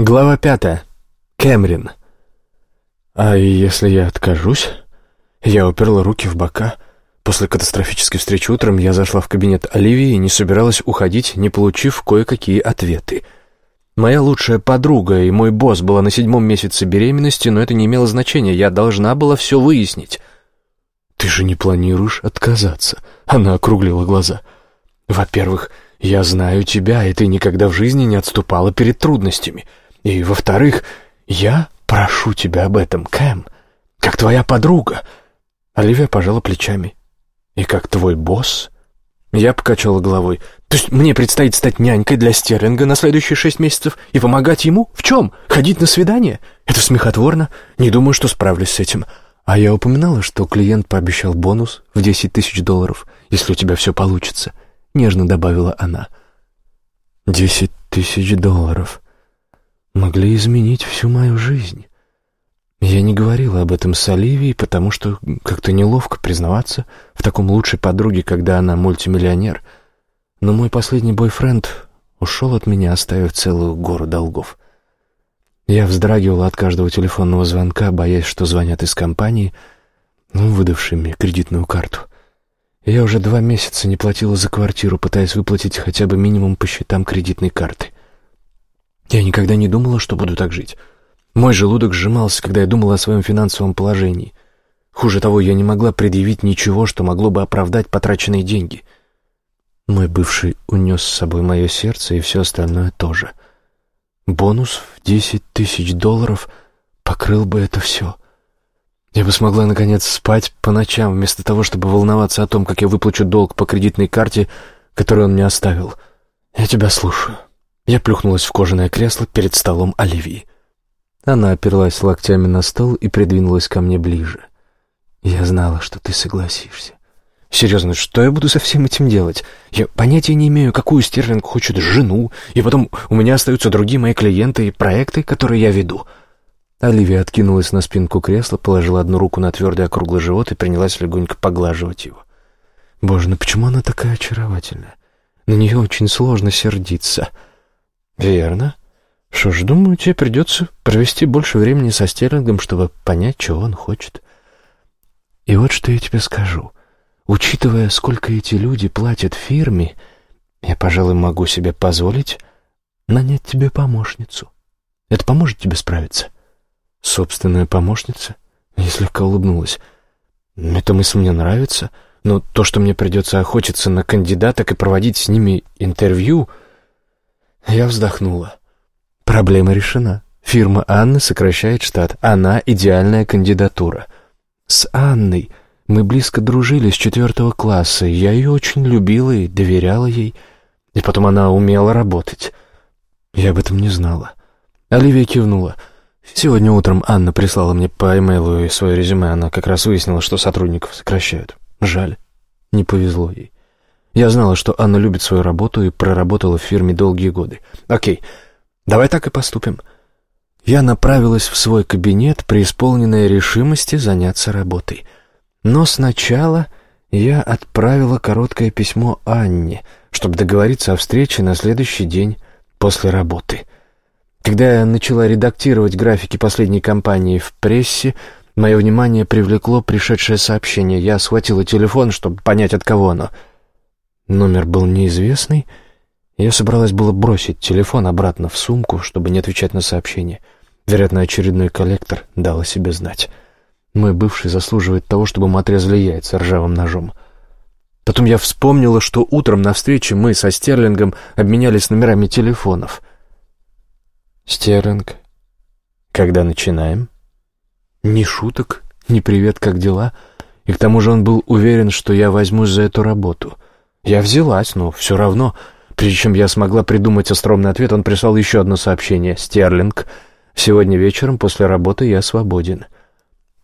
Глава пятая. Кэмрин. А если я откажусь? Я уперла руки в бока. После катастрофической встречи утром я зашла в кабинет Оливии и не собиралась уходить, не получив кое-какие ответы. Моя лучшая подруга и мой босс была на седьмом месяце беременности, но это не имело значения, я должна была все выяснить. «Ты же не планируешь отказаться?» Она округлила глаза. «Во-первых, я знаю тебя, и ты никогда в жизни не отступала перед трудностями. И, во-вторых, я прошу тебя об этом, Кэм, как твоя подруга. Оливия пожала плечами. И как твой босс? Я покачала головой. То есть мне предстоит стать нянькой для Стерлинга на следующие шесть месяцев и помогать ему? В чем? Ходить на свидание? Это смехотворно. Не думаю, что справлюсь с этим. А я упоминала, что клиент пообещал бонус в десять тысяч долларов, если у тебя все получится. Нежно добавила она. Десять тысяч долларов могли изменить всю мою жизнь. Я не говорила об этом с Оливией, потому что как-то неловко признаваться в таком лучшей подруге, когда она мультимиллионер. Но мой последний бойфренд ушел от меня, оставив целую гору долгов. Я вздрагивала от каждого телефонного звонка, боясь, что звонят из компании, ну, выдавшей мне кредитную карту. Я уже два месяца не платила за квартиру, пытаясь выплатить хотя бы минимум по счетам кредитной карты. Я никогда не думала, что буду так жить. Мой желудок сжимался, когда я думала о своем финансовом положении. Хуже того, я не могла предъявить ничего, что могло бы оправдать потраченные деньги. Мой бывший унес с собой мое сердце и все остальное тоже. Бонус в десять тысяч долларов покрыл бы это все. Я бы смогла, наконец, спать по ночам, вместо того, чтобы волноваться о том, как я выплачу долг по кредитной карте, которую он мне оставил. Я тебя слушаю. Я плюхнулась в кожаное кресло перед столом Оливии. Она оперлась локтями на стол и придвинулась ко мне ближе. «Я знала, что ты согласишься». «Серьезно, что я буду со всем этим делать? Я понятия не имею, какую Стерлинг хочет жену, и потом у меня остаются другие мои клиенты и проекты, которые я веду». Оливия откинулась на спинку кресла, положила одну руку на твердый округлый живот и принялась легонько поглаживать его. «Боже, ну почему она такая очаровательная? На нее очень сложно сердиться». «Верно. Что ж, думаю, тебе придется провести больше времени со Стерлингом, чтобы понять, чего он хочет. И вот что я тебе скажу. Учитывая, сколько эти люди платят фирме, я, пожалуй, могу себе позволить нанять тебе помощницу. Это поможет тебе справиться?» «Собственная помощница?» Я слегка улыбнулась. «Эта мысль мне нравится, но то, что мне придется охотиться на кандидаток и проводить с ними интервью...» Я вздохнула. Проблема решена. Фирма Анны сокращает штат. Она идеальная кандидатура. С Анной мы близко дружили с четвертого класса. Я ее очень любила и доверяла ей. И потом она умела работать. Я об этом не знала. Оливия кивнула. Сегодня утром Анна прислала мне по имейлу свое резюме. Она как раз выяснила, что сотрудников сокращают. Жаль. Не повезло ей. Я знала, что Анна любит свою работу и проработала в фирме долгие годы. Окей, давай так и поступим. Я направилась в свой кабинет, преисполненная решимости заняться работой. Но сначала я отправила короткое письмо Анне, чтобы договориться о встрече на следующий день после работы. Когда я начала редактировать графики последней кампании в прессе, мое внимание привлекло пришедшее сообщение. Я схватила телефон, чтобы понять, от кого оно — Номер был неизвестный. Я собралась было бросить телефон обратно в сумку, чтобы не отвечать на сообщение. Вероятно, очередной коллектор дал о себе знать. Мой бывший заслуживает того, чтобы мы отрезали яйца ржавым ножом. Потом я вспомнила, что утром на встрече мы со Стерлингом обменялись номерами телефонов. «Стерлинг, когда начинаем?» «Ни шуток, ни привет, как дела?» И к тому же он был уверен, что я возьмусь за эту работу — я взялась, но все равно... Прежде чем я смогла придумать остромный ответ, он прислал еще одно сообщение. «Стерлинг, сегодня вечером после работы я свободен».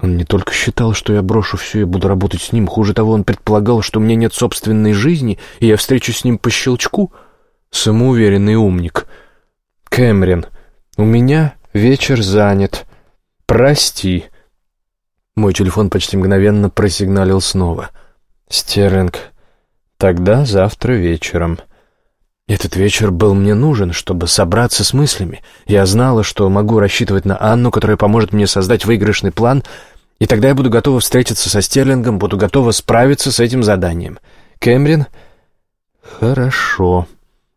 Он не только считал, что я брошу все и буду работать с ним, хуже того, он предполагал, что у меня нет собственной жизни, и я встречусь с ним по щелчку. Самоуверенный умник. «Кэмерин, у меня вечер занят. Прости». Мой телефон почти мгновенно просигналил снова. «Стерлинг, Тогда завтра вечером. Этот вечер был мне нужен, чтобы собраться с мыслями. Я знала, что могу рассчитывать на Анну, которая поможет мне создать выигрышный план, и тогда я буду готова встретиться со Стерлингом, буду готова справиться с этим заданием. Кэмрин? Хорошо.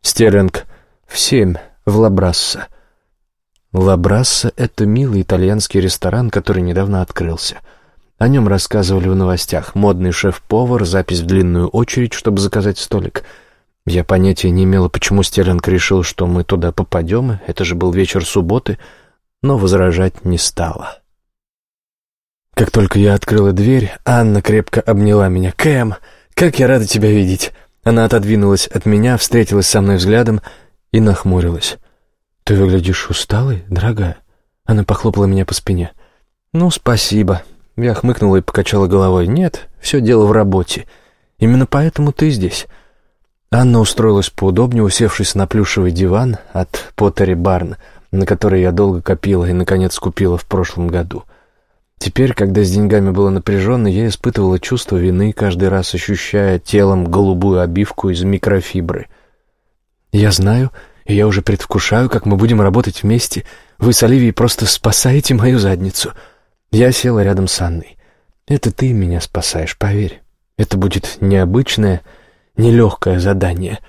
Стерлинг в семь в Лабрасса. Лабрасса — это милый итальянский ресторан, который недавно открылся. О нем рассказывали в новостях. Модный шеф-повар, запись в длинную очередь, чтобы заказать столик — я понятия не имела, почему Стерлинг решил, что мы туда попадем, это же был вечер субботы, но возражать не стала. Как только я открыла дверь, Анна крепко обняла меня. «Кэм, как я рада тебя видеть!» Она отодвинулась от меня, встретилась со мной взглядом и нахмурилась. «Ты выглядишь усталой, дорогая?» Она похлопала меня по спине. «Ну, спасибо». Я хмыкнула и покачала головой. «Нет, все дело в работе. Именно поэтому ты здесь». Анна устроилась поудобнее, усевшись на плюшевый диван от Поттери Барн, на который я долго копила и, наконец, купила в прошлом году. Теперь, когда с деньгами было напряженно, я испытывала чувство вины, каждый раз ощущая телом голубую обивку из микрофибры. «Я знаю, и я уже предвкушаю, как мы будем работать вместе. Вы с Оливией просто спасаете мою задницу». Я села рядом с Анной. «Это ты меня спасаешь, поверь. Это будет необычное, нелегкое задание».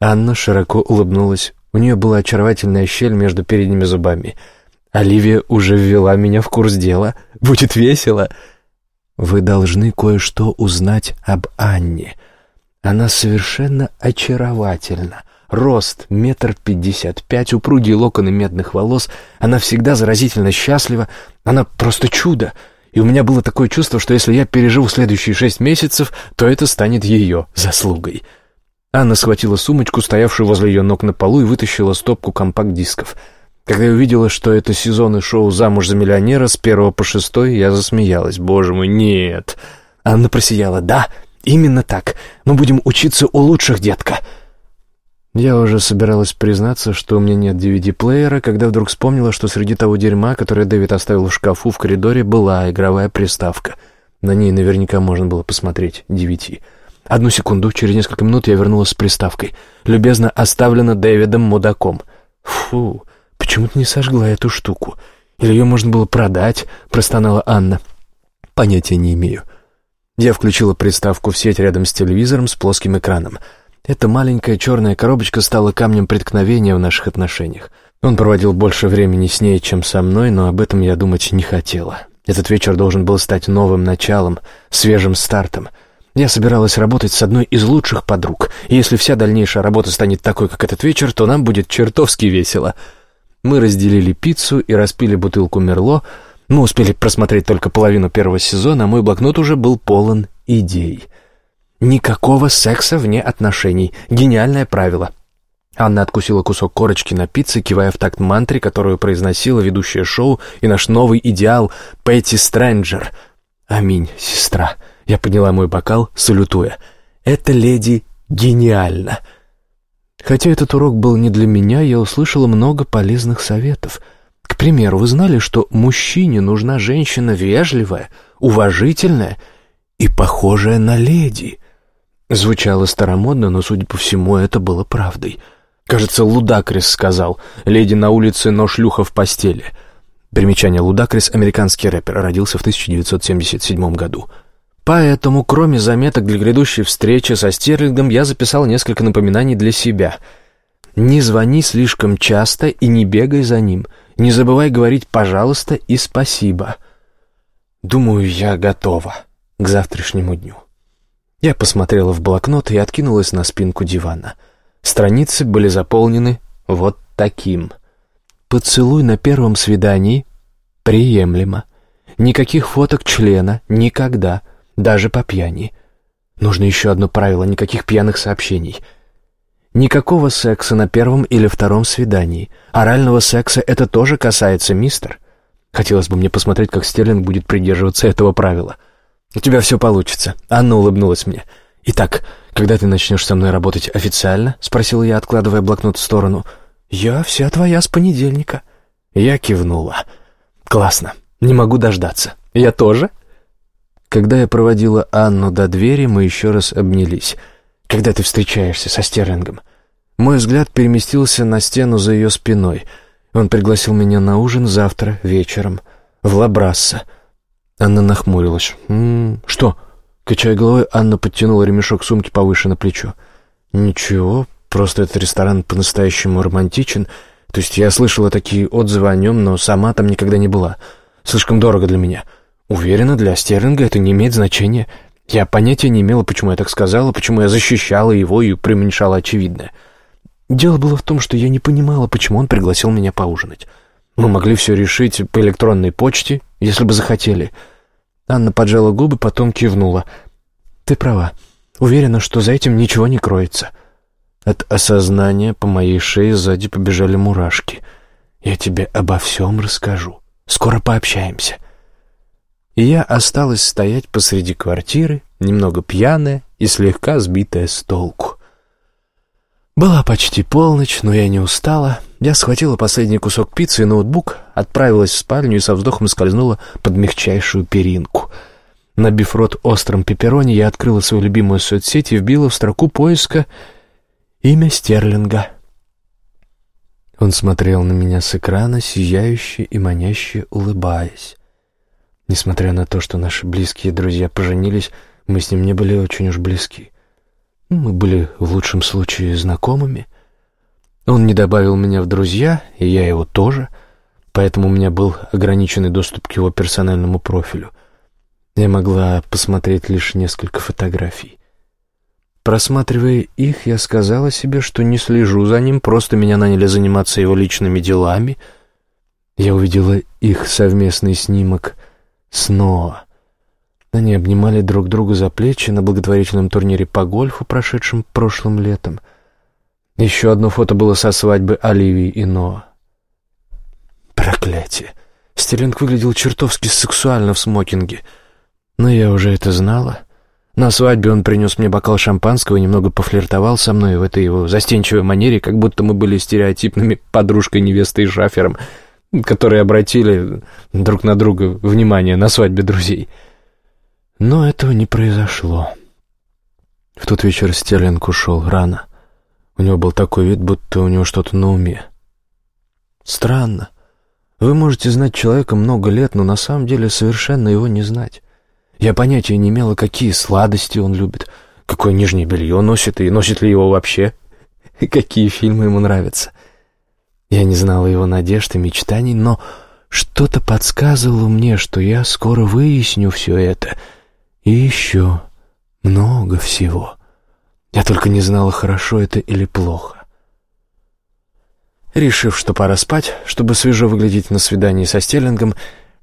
Анна широко улыбнулась. У нее была очаровательная щель между передними зубами. «Оливия уже ввела меня в курс дела. Будет весело». «Вы должны кое-что узнать об Анне. Она совершенно очаровательна. Рост метр пятьдесят пять, упругие локоны медных волос. Она всегда заразительно счастлива. Она просто чудо и у меня было такое чувство, что если я переживу следующие шесть месяцев, то это станет ее заслугой. Анна схватила сумочку, стоявшую возле ее ног на полу, и вытащила стопку компакт-дисков. Когда я увидела, что это сезоны шоу «Замуж за миллионера» с первого по шестой, я засмеялась. «Боже мой, нет!» Анна просияла. «Да, именно так. Мы будем учиться у лучших, детка!» Я уже собиралась признаться, что у меня нет DVD-плеера, когда вдруг вспомнила, что среди того дерьма, которое Дэвид оставил в шкафу в коридоре, была игровая приставка. На ней наверняка можно было посмотреть DVD. Одну секунду, через несколько минут я вернулась с приставкой. Любезно оставлена Дэвидом мудаком. Фу, почему ты не сожгла эту штуку? Или ее можно было продать, простонала Анна. Понятия не имею. Я включила приставку в сеть рядом с телевизором с плоским экраном — эта маленькая черная коробочка стала камнем преткновения в наших отношениях. Он проводил больше времени с ней, чем со мной, но об этом я думать не хотела. Этот вечер должен был стать новым началом, свежим стартом. Я собиралась работать с одной из лучших подруг, и если вся дальнейшая работа станет такой, как этот вечер, то нам будет чертовски весело. Мы разделили пиццу и распили бутылку Мерло. Мы успели просмотреть только половину первого сезона, а мой блокнот уже был полон идей — Никакого секса вне отношений. Гениальное правило. Анна откусила кусок корочки на пицце, кивая в такт мантре, которую произносила ведущая шоу и наш новый идеал Пэтти Стрэнджер. «Аминь, сестра». Я подняла мой бокал, салютуя. «Эта леди гениальна». Хотя этот урок был не для меня, я услышала много полезных советов. К примеру, вы знали, что мужчине нужна женщина вежливая, уважительная и похожая на леди — Звучало старомодно, но, судя по всему, это было правдой. Кажется, Лудакрис сказал «Леди на улице, но шлюха в постели». Примечание Лудакрис — американский рэпер, родился в 1977 году. Поэтому, кроме заметок для грядущей встречи со Стерлингом, я записал несколько напоминаний для себя. «Не звони слишком часто и не бегай за ним. Не забывай говорить «пожалуйста» и «спасибо». Думаю, я готова к завтрашнему дню. Я посмотрела в блокнот и откинулась на спинку дивана. Страницы были заполнены вот таким. «Поцелуй на первом свидании приемлемо. Никаких фоток члена никогда, даже по пьяни. Нужно еще одно правило — никаких пьяных сообщений». Никакого секса на первом или втором свидании. Орального секса это тоже касается, мистер. Хотелось бы мне посмотреть, как Стерлинг будет придерживаться этого правила. «У тебя все получится», — Анна улыбнулась мне. «Итак, когда ты начнешь со мной работать официально?» — спросил я, откладывая блокнот в сторону. «Я вся твоя с понедельника». Я кивнула. «Классно. Не могу дождаться. Я тоже?» Когда я проводила Анну до двери, мы еще раз обнялись. «Когда ты встречаешься со Стерлингом?» Мой взгляд переместился на стену за ее спиной. Он пригласил меня на ужин завтра вечером в Лабрасса. Анна нахмурилась. «М -м, «Что?» Качая головой, Анна подтянула ремешок сумки повыше на плечо. «Ничего, просто этот ресторан по-настоящему романтичен. То есть я слышала такие отзывы о нем, но сама там никогда не была. Слишком дорого для меня. Уверена, для Стерлинга это не имеет значения. Я понятия не имела, почему я так сказала, почему я защищала его и преуменьшала очевидное. Дело было в том, что я не понимала, почему он пригласил меня поужинать. Мы могли все решить по электронной почте, если бы захотели. Анна поджала губы, потом кивнула. «Ты права. Уверена, что за этим ничего не кроется». От осознания по моей шее сзади побежали мурашки. «Я тебе обо всем расскажу. Скоро пообщаемся». И я осталась стоять посреди квартиры, немного пьяная и слегка сбитая с толку. Была почти полночь, но я не устала. Я схватила последний кусок пиццы и ноутбук, отправилась в спальню и со вздохом скользнула под мягчайшую перинку. Набив рот острым пепперони, я открыла свою любимую соцсеть и вбила в строку поиска имя Стерлинга. Он смотрел на меня с экрана, сияюще и маняще улыбаясь. Несмотря на то, что наши близкие друзья поженились, мы с ним не были очень уж близки. Мы были в лучшем случае знакомыми. Он не добавил меня в друзья, и я его тоже, поэтому у меня был ограниченный доступ к его персональному профилю. Я могла посмотреть лишь несколько фотографий. Просматривая их, я сказала себе, что не слежу за ним, просто меня наняли заниматься его личными делами. Я увидела их совместный снимок снова. Они обнимали друг друга за плечи на благотворительном турнире по гольфу, прошедшем прошлым летом. Еще одно фото было со свадьбы Оливии и Ноа. Проклятие! Стерлинг выглядел чертовски сексуально в смокинге. Но я уже это знала. На свадьбе он принес мне бокал шампанского и немного пофлиртовал со мной в этой его застенчивой манере, как будто мы были стереотипными подружкой невестой и шафером, которые обратили друг на друга внимание на свадьбе друзей. — но этого не произошло. В тот вечер Стерлинг ушел рано. У него был такой вид, будто у него что-то на уме. Странно. Вы можете знать человека много лет, но на самом деле совершенно его не знать. Я понятия не имела, какие сладости он любит, какое нижнее белье носит и носит ли его вообще, и какие фильмы ему нравятся. Я не знала его надежд и мечтаний, но что-то подсказывало мне, что я скоро выясню все это — и еще много всего. Я только не знала, хорошо это или плохо. Решив, что пора спать, чтобы свежо выглядеть на свидании со Стерлингом,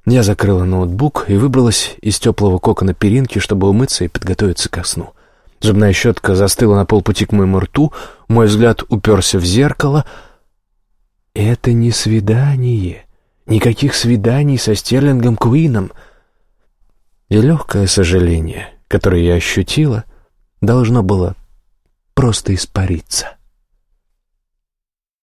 я закрыла ноутбук и выбралась из теплого кокона перинки, чтобы умыться и подготовиться ко сну. Зубная щетка застыла на полпути к моему рту, мой взгляд уперся в зеркало. Это не свидание. Никаких свиданий со Стерлингом Куином — и легкое сожаление, которое я ощутила, должно было просто испариться.